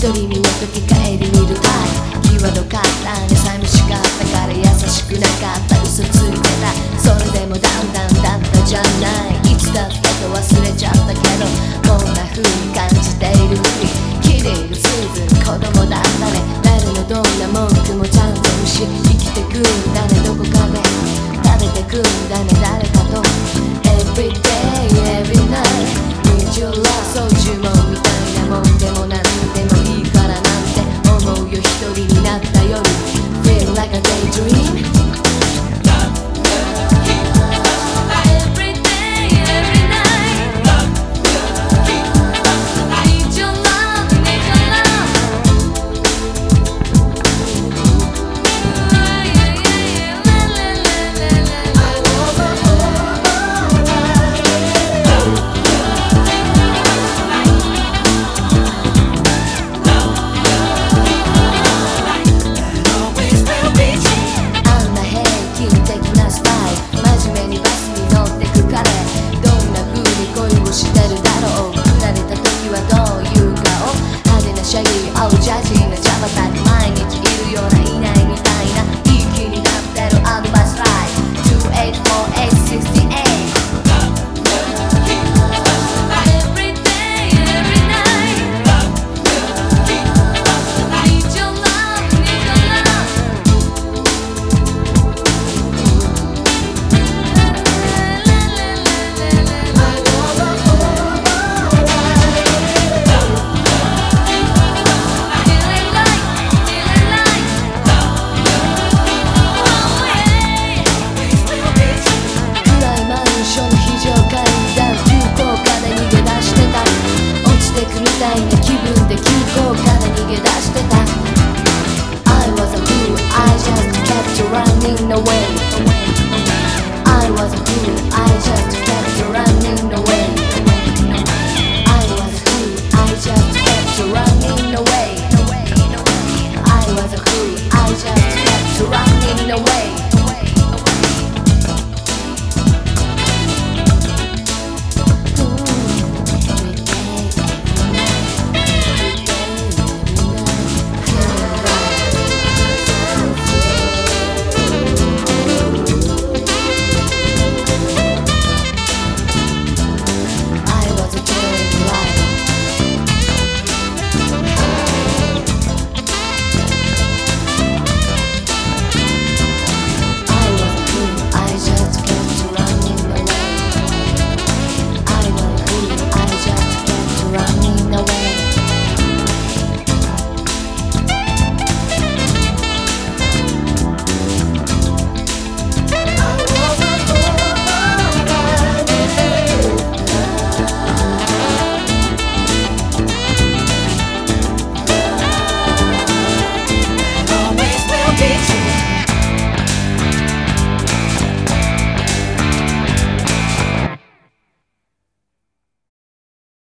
独り身の時帰り見る愛際どかった。ね寂しかったから優しくなかった嘘ついてたそれでもだんだんだったじゃないいつだったか忘れちゃったけどこんな風に感じている日キリるすず子供だったね誰のどんな文句もちゃんと無視生きてくんだねどこかで食べてくんだね